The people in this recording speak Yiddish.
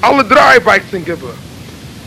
alle drei Bikes in Gibber.